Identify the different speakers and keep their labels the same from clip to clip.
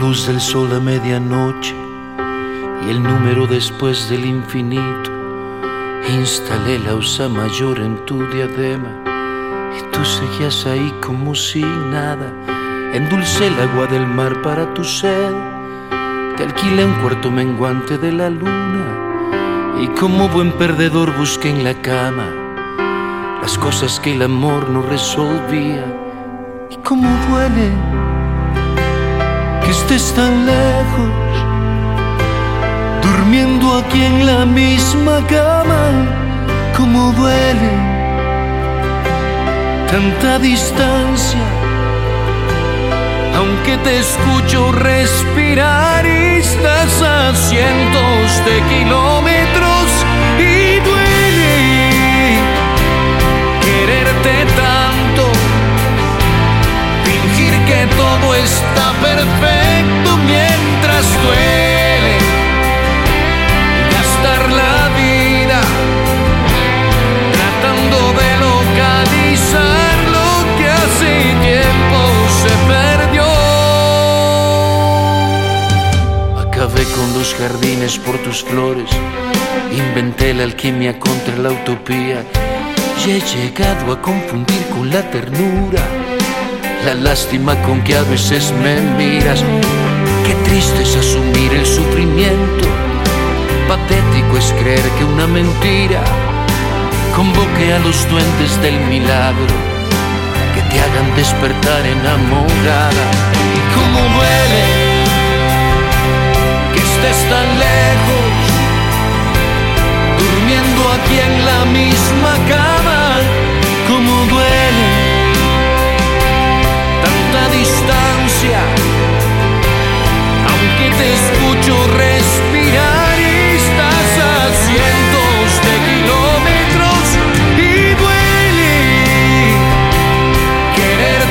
Speaker 1: luz del sol a medianoche y el número después del infinito. Instalé la usa mayor en tu diadema y tú seguías ahí como si nada. Endulcé el agua del mar para tu sed. Te alquilé un cuarto menguante de la luna y como buen perdedor busqué en la cama las cosas que el amor no resolvía. Y cómo duele que estés tan lejos, durmiendo aquí en la misma cama, cómo duele tanta distancia. Aunque te escucho respirar y estás a cientos de kilómetros está perfecto mientras duele gastar la vida tratando de localizar lo que hace tiempo se perdió. Acabé con los jardines por tus flores, inventé la alquimia contra la utopía y he llegado a confundir con la ternura la lástima con que a veces me miras. Qué triste es asumir el sufrimiento, patético es creer que una mentira convoque a los duendes del milagro que te hagan despertar enamorada.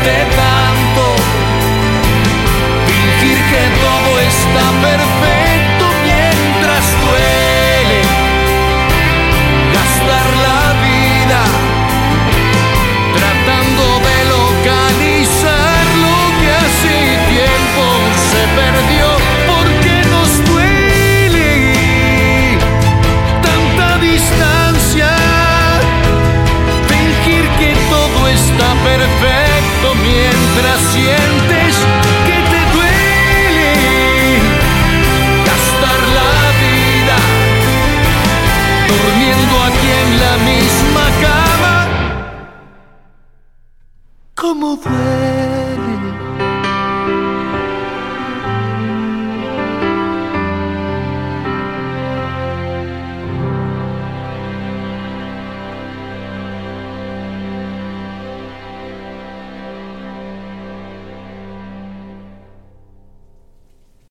Speaker 1: quererte tanto, fingir que todo está perfecto. durmiendo aquí en la misma cama. ¿Cómo fue?